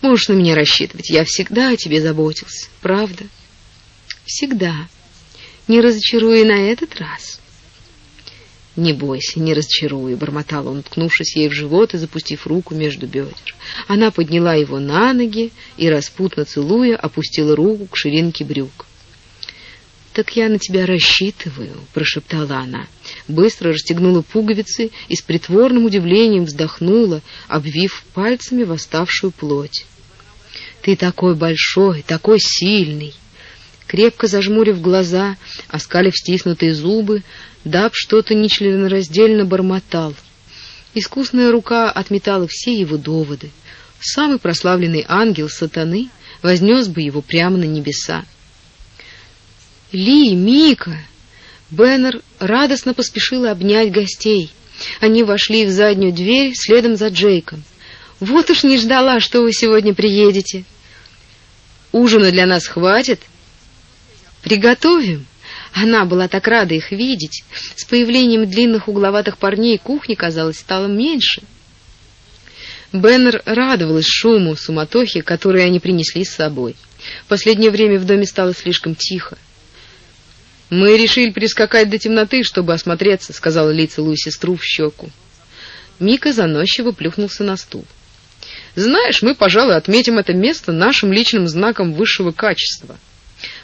Можешь на меня рассчитывать. Я всегда о тебе заботился. Правда? Всегда. Не разочарую на этот раз. «Не бойся, не разочарую», — бормотал он, ткнувшись ей в живот и запустив руку между бедер. Она подняла его на ноги и, распутно целуя, опустила руку к ширинке брюк. «Так я на тебя рассчитываю», — прошептала она. Быстро расстегнула пуговицы и с притворным удивлением вздохнула, обвив пальцами восставшую плоть. «Ты такой большой, такой сильный!» Крепко зажмурив глаза, оскалив стиснутые зубы, Даб что-то нечленораздельно бормотал. Искусная рука отметала все его доводы. Самый прославленный ангел сатаны вознес бы его прямо на небеса. Ли, Мика! Беннер радостно поспешила обнять гостей. Они вошли в заднюю дверь следом за Джейком. Вот уж не ждала, что вы сегодня приедете. Ужина для нас хватит? Приготовим. Она была так рада их видеть. С появлением длинных угловатых парней кухни, казалось, стало меньше. Беннер радовалась шуму, суматохе, которые они принесли с собой. В последнее время в доме стало слишком тихо. «Мы решили прискакать до темноты, чтобы осмотреться», — сказала Ли, целуя сестру в щеку. Мика заносчиво плюхнулся на стул. «Знаешь, мы, пожалуй, отметим это место нашим личным знаком высшего качества».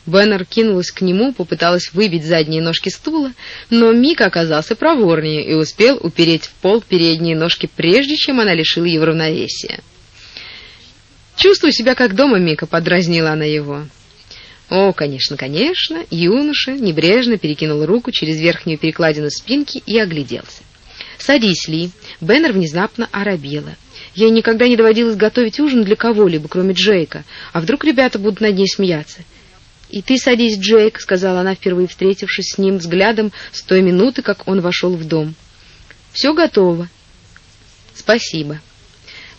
Беннер кинулась к нему, попыталась выбить задние ножки стула, но Мика оказался проворнее и успел упереть в пол передние ножки, прежде чем она лишила его равновесия. Чувствую себя как дома, Мика, подразнила она его. О, конечно, конечно, юноша небрежно перекинул руку через верхнюю перекладину спинки и огляделся. Садись, Ли. Беннер внезапно оробела. Ей никогда не доводилось готовить ужин для кого-либо, кроме Джейка. А вдруг ребята будут над ней смеяться? «И ты садись, Джейк», — сказала она, впервые встретившись с ним взглядом с той минуты, как он вошел в дом. «Все готово». «Спасибо».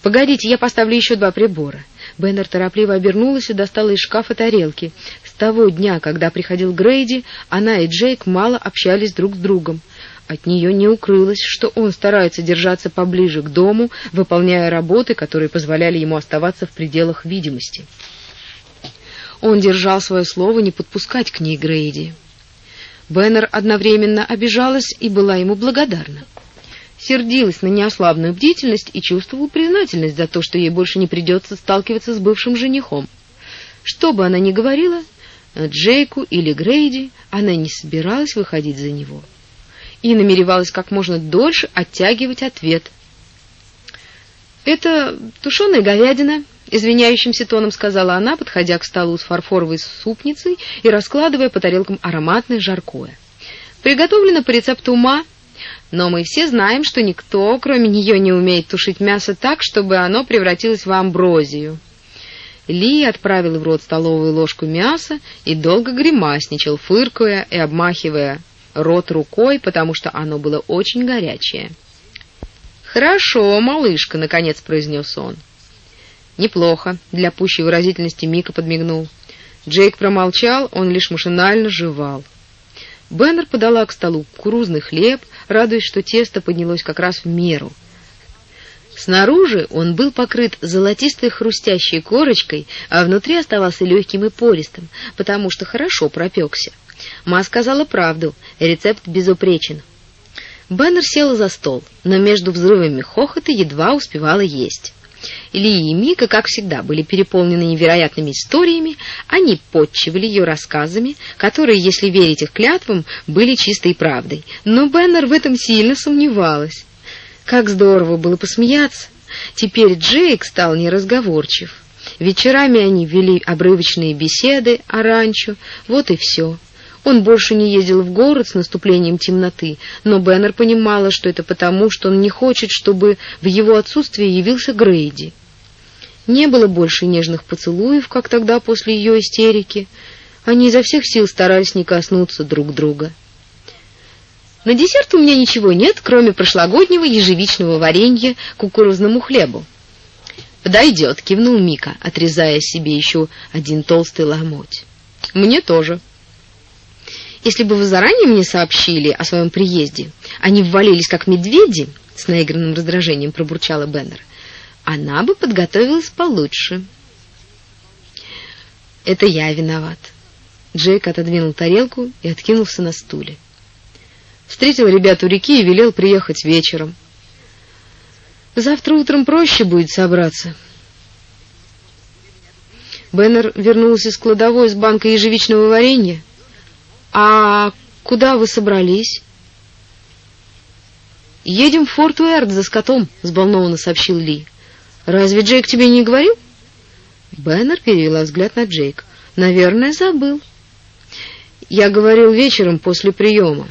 «Погодите, я поставлю еще два прибора». Беннер торопливо обернулась и достала из шкафа тарелки. С того дня, когда приходил Грейди, она и Джейк мало общались друг с другом. От нее не укрылось, что он старается держаться поближе к дому, выполняя работы, которые позволяли ему оставаться в пределах видимости. Он держал свое слово не подпускать к ней Грейди. Беннер одновременно обижалась и была ему благодарна. Сердилась на неослабную бдительность и чувствовала признательность за то, что ей больше не придется сталкиваться с бывшим женихом. Что бы она ни говорила, Джейку или Грейди, она не собиралась выходить за него и намеревалась как можно дольше оттягивать ответ. «Это тушеная говядина», — извиняющимся тоном сказала она, подходя к столу с фарфоровой супницей и раскладывая по тарелкам ароматное жаркое. «Приготовлено по рецепту ума, но мы все знаем, что никто, кроме нее, не умеет тушить мясо так, чтобы оно превратилось в амброзию». Ли отправил в рот столовую ложку мяса и долго гримасничал, фыркая и обмахивая рот рукой, потому что оно было очень горячее. «Хорошо, малышка», — наконец произнес он. «Неплохо», — для пущей выразительности Мика подмигнул. Джейк промолчал, он лишь машинально жевал. Беннер подала к столу кукурузный хлеб, радуясь, что тесто поднялось как раз в меру. Снаружи он был покрыт золотистой хрустящей корочкой, а внутри оставался легким и пористым, потому что хорошо пропекся. Ма сказала правду, рецепт безупречен. Беннер села за стол, но между взрывами хохота едва успевала есть. Ли и Мика, как всегда, были переполнены невероятными историями, они подчивали ее рассказами, которые, если верить их клятвам, были чистой правдой. Но Беннер в этом сильно сомневалась. Как здорово было посмеяться. Теперь Джейк стал неразговорчив. Вечерами они вели обрывочные беседы о ранчо, вот и все. Он больше не ездил в город с наступлением темноты, но Беннер понимала, что это потому, что он не хочет, чтобы в его отсутствие явился Грейди. Не было больше нежных поцелуев, как тогда после ее истерики. Они изо всех сил старались не коснуться друг друга. На десерт у меня ничего нет, кроме прошлогоднего ежевичного варенья к кукурузному хлебу. «Подойдет», — кивнул Мика, отрезая себе еще один толстый ломоть. «Мне тоже». Если бы вы заранее мне сообщили о своем приезде, они ввалились как медведи, с наигранным раздражением пробурчала Беннер. Она бы подготовилась получше. Это я виноват. Джейк отодвинул тарелку и откинулся на стуле. Встретил ребят у реки и велел приехать вечером. Завтра утром проще будет собраться. Беннер вернулся из кладовой с банкой ежевичного варенья. А куда вы собрались? Едем в Форт Уэрт за скотом, взволнованно сообщил Ли. Разве Джейк тебе не говорил? Беннер перевела взгляд на Джейк. Наверное, забыл. Я говорил вечером после приема.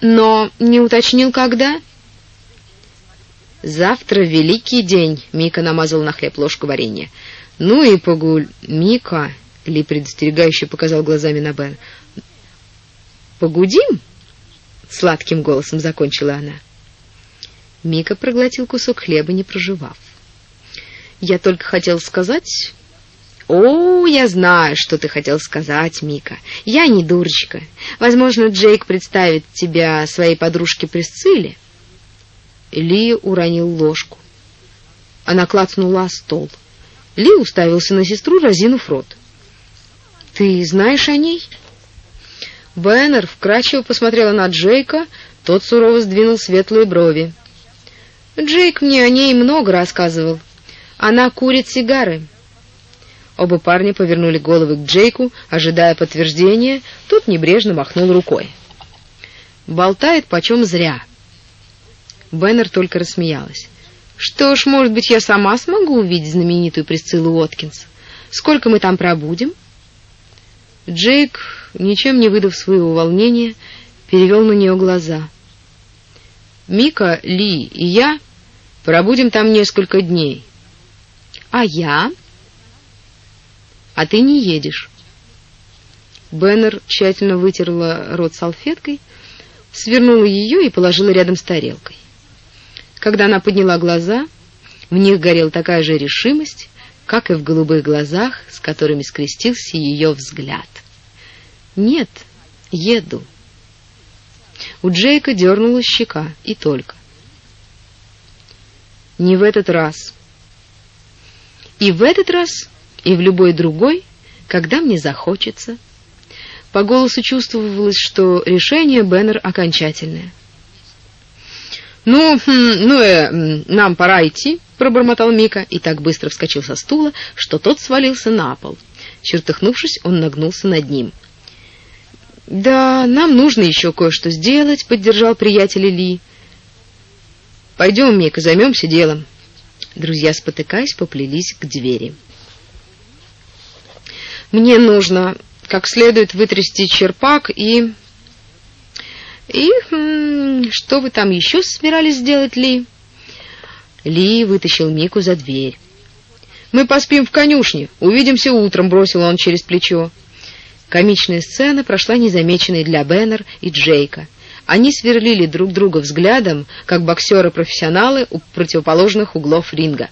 Но не уточнил когда? Завтра великий день, Мика намазал на хлеб ложку варенья. Ну и погуль, Мика, ли предостерегающе показал глазами на Бен. Погудим? сладким голосом закончила она. Мика проглотил кусок хлеба, не проживав. Я только хотел сказать, «О, я знаю, что ты хотел сказать, Мика. Я не дурочка. Возможно, Джейк представит тебя своей подружке Присцилле». Ли уронил ложку. Она клацнула о стол. Ли уставился на сестру, разинув рот. Ты знаешь о ней? Беннер вкрадчиво посмотрела на Джейка, тот сурово сдвинул светлые брови. Джейк мне о ней много рассказывал. Она курит сигары. Оба парня повернули головы к Джейку, ожидая подтверждения, тот небрежно махнул рукой. Болтает почем зря. Беннер только рассмеялась. Что ж, может быть, я сама смогу увидеть знаменитую Присциллу Уоткинс. Сколько мы там пробудем? Джейк, ничем не выдав своего волнения, перевел на нее глаза. Мика, Ли и я пробудем там несколько дней. А я? А ты не едешь. Беннер тщательно вытерла рот салфеткой, свернула ее и положила рядом с тарелкой. Когда она подняла глаза, в них горела такая же решимость, как и в голубых глазах, с которыми скрестился ее взгляд. «Нет, еду». У Джейка дернулась щека, и только. «Не в этот раз». «И в этот раз, и в любой другой, когда мне захочется». По голосу чувствовалось, что решение Беннер окончательное — «Ну, хм, ну, э, нам пора идти», — пробормотал Мика и так быстро вскочил со стула, что тот свалился на пол. Чертыхнувшись, он нагнулся над ним. «Да, нам нужно еще кое-что сделать», — поддержал приятель Ли. «Пойдем, Мика, займемся делом». Друзья, спотыкаясь, поплелись к двери. «Мне нужно как следует вытрясти черпак и...» И что вы там еще собирались сделать, Ли? Ли вытащил Мику за дверь. Мы поспим в конюшне, увидимся утром, бросил он через плечо. Комичная сцена прошла незамеченной для Беннер и Джейка. Они сверлили друг друга взглядом, как боксеры-профессионалы у противоположных углов ринга.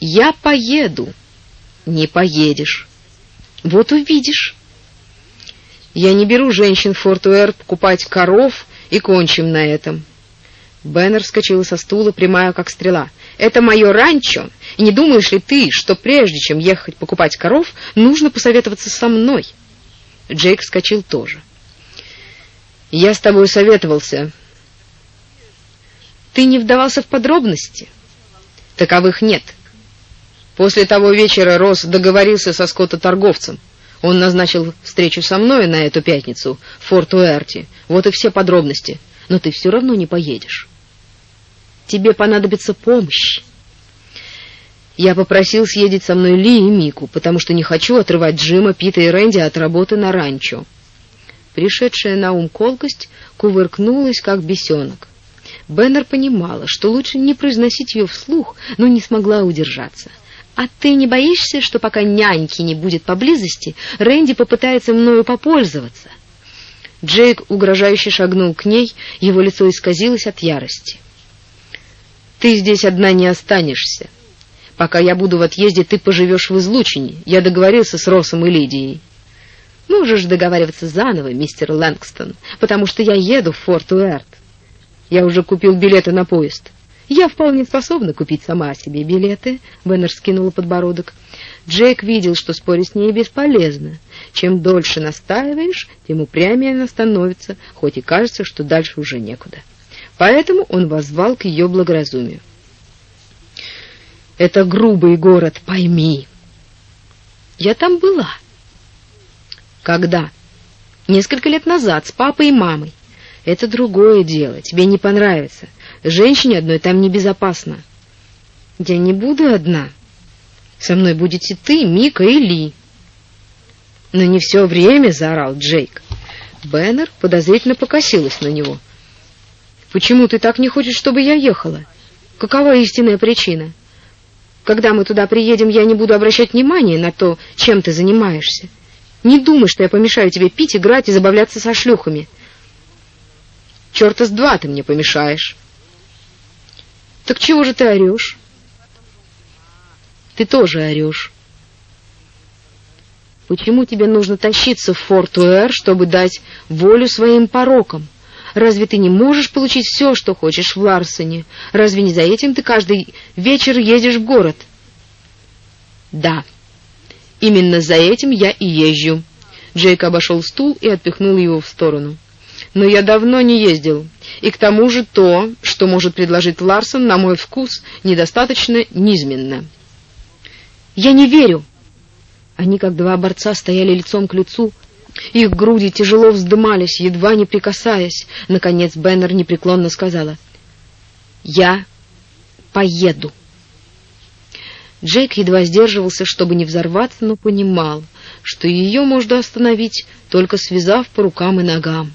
«Я поеду». «Не поедешь». «Вот увидишь». Я не беру женщин в Форт-Уэрт покупать коров и кончим на этом. Беннер вскочила со стула, прямая как стрела. Это мое ранчо, и не думаешь ли ты, что прежде чем ехать покупать коров, нужно посоветоваться со мной? Джейк вскочил тоже. Я с тобой советовался. Ты не вдавался в подробности? Таковых нет. После того вечера Росс договорился со скототорговцем. Он назначил встречу со мной на эту пятницу в Форт-Уэрте. Вот и все подробности. Но ты все равно не поедешь. Тебе понадобится помощь. Я попросил съездить со мной Ли и Мику, потому что не хочу отрывать Джима, Пита и Рэнди от работы на ранчо. Пришедшая на ум колкость кувыркнулась, как бесенок. Беннер понимала, что лучше не произносить ее вслух, но не смогла удержаться. А ты не боишься, что пока няньки не будет поблизости, Рэнди попытается мною попользоваться? Джейк угрожающе шагнул к ней, его лицо исказилось от ярости. Ты здесь одна не останешься. Пока я буду в отъезде, ты поживешь в излучине. Я договорился с Росом и Лидией. Можешь договариваться заново, мистер Лэнгстон, потому что я еду в Форт-Уэрт. Я уже купил билеты на поезд. Я вполне способна купить сама себе билеты, Беннер скинула подбородок. Джейк видел, что спорить с ней бесполезно. Чем дольше настаиваешь, тем упрямее она становится, хоть и кажется, что дальше уже некуда. Поэтому он воззвал к ее благоразумию. Это грубый город, пойми. Я там была. Когда? Несколько лет назад с папой и мамой. Это другое дело, тебе не понравится. Женщине одной там небезопасно. Я не буду одна. Со мной будете ты, Мика и Ли. Но не все время, заорал Джейк. Беннер подозрительно покосилась на него. Почему ты так не хочешь, чтобы я ехала? Какова истинная причина? Когда мы туда приедем, я не буду обращать внимания на то, чем ты занимаешься. Не думай, что я помешаю тебе пить, играть и забавляться со шлюхами. Чёрта с два ты мне помешаешь. Так чего же ты орешь? Ты тоже орешь. Почему тебе нужно тащиться в Форт-Уэр, чтобы дать волю своим порокам? Разве ты не можешь получить все, что хочешь в Ларсоне? Разве не за этим ты каждый вечер ездишь в город? Да. Именно за этим я и езжу. Джейк обошел стул и отпихнул его в сторону. Но я давно не ездил. И к тому же то, что может предложить Ларсон, на мой вкус, недостаточно низменно. Я не верю. Они, как два борца, стояли лицом к лицу. Их груди тяжело вздымались, едва не прикасаясь. Наконец Беннер непреклонно сказала: "Я поеду. Джейк едва сдерживался, чтобы не взорваться, но понимал, что ее можно остановить, только связав по рукам и ногам.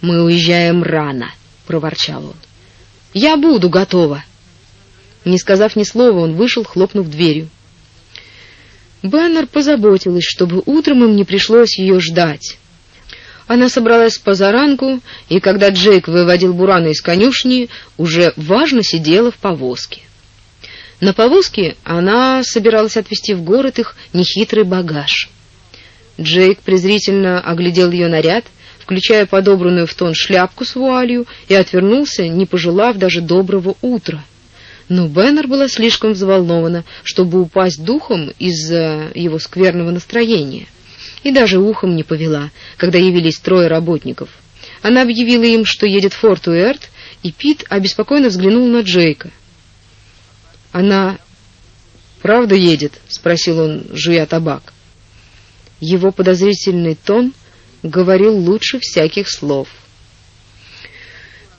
«Мы уезжаем рано», — проворчал он. «Я буду готова». Не сказав ни слова, он вышел, хлопнув дверью. Беннер позаботилась, чтобы утром им не пришлось ее ждать. Она собралась по заранку, и когда Джейк выводил Бурана из конюшни, уже важно сидела в повозке. На повозке она собиралась отвезти в город их нехитрый багаж. Джейк презрительно оглядел ее наряд, включая подобранную в тон шляпку с вуалью, и отвернулся, не пожелав даже доброго утра. Но Беннер была слишком взволнована, чтобы упасть духом из-за его скверного настроения, и даже ухом не повела, когда явились трое работников. Она объявила им, что едет в Форт Уэрт, и Пит обеспокоенно взглянул на Джейка — она правда едет? спросил он, жуя табак. Его подозрительный тон говорил лучше всяких слов.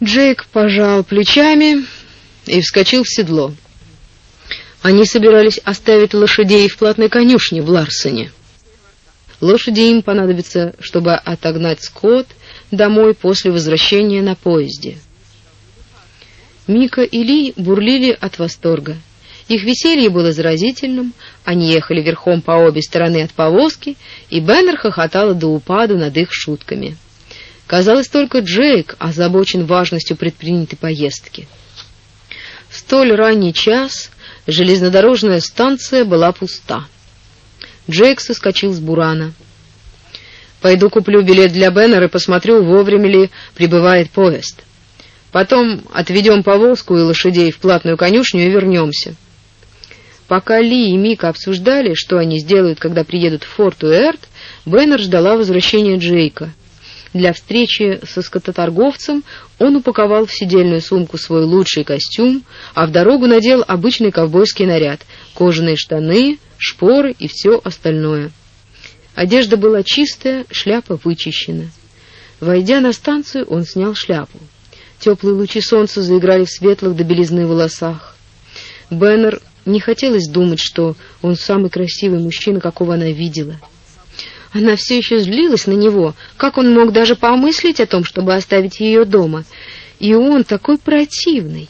Джейк пожал плечами и вскочил в седло. Они собирались оставить лошадей в платной конюшне в Ларсоне. Лошади им понадобятся, чтобы отогнать скот домой после возвращения на поезде. Мика и Ли бурлили от восторга. Их веселье было заразительным, они ехали верхом по обе стороны от повозки, и Беннер хохотала до упаду над их шутками. Казалось, только Джейк озабочен важностью предпринятой поездки. Столь ранний час железнодорожная станция была пуста. Джейк соскочил с бурана. «Пойду куплю билет для Беннера и посмотрю, вовремя ли прибывает поезд». Потом отведем повозку и лошадей в платную конюшню и вернемся. Пока Ли и Мика обсуждали, что они сделают, когда приедут в Форт Уэрт, Беннер ждала возвращения Джейка. Для встречи со скототорговцем он упаковал в сидельную сумку свой лучший костюм, а в дорогу надел обычный ковбойский наряд: кожаные штаны, шпоры и все остальное. Одежда была чистая, шляпа вычищена. Войдя на станцию, он снял шляпу. Теплые лучи солнца заиграли в светлых до белизны волосах. Беннер не хотелось думать, что он самый красивый мужчина, какого она видела. Она все еще злилась на него, как он мог даже помыслить о том, чтобы оставить ее дома. И он такой противный.